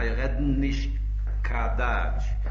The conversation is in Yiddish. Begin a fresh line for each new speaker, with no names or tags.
sei reden nicht kadatsch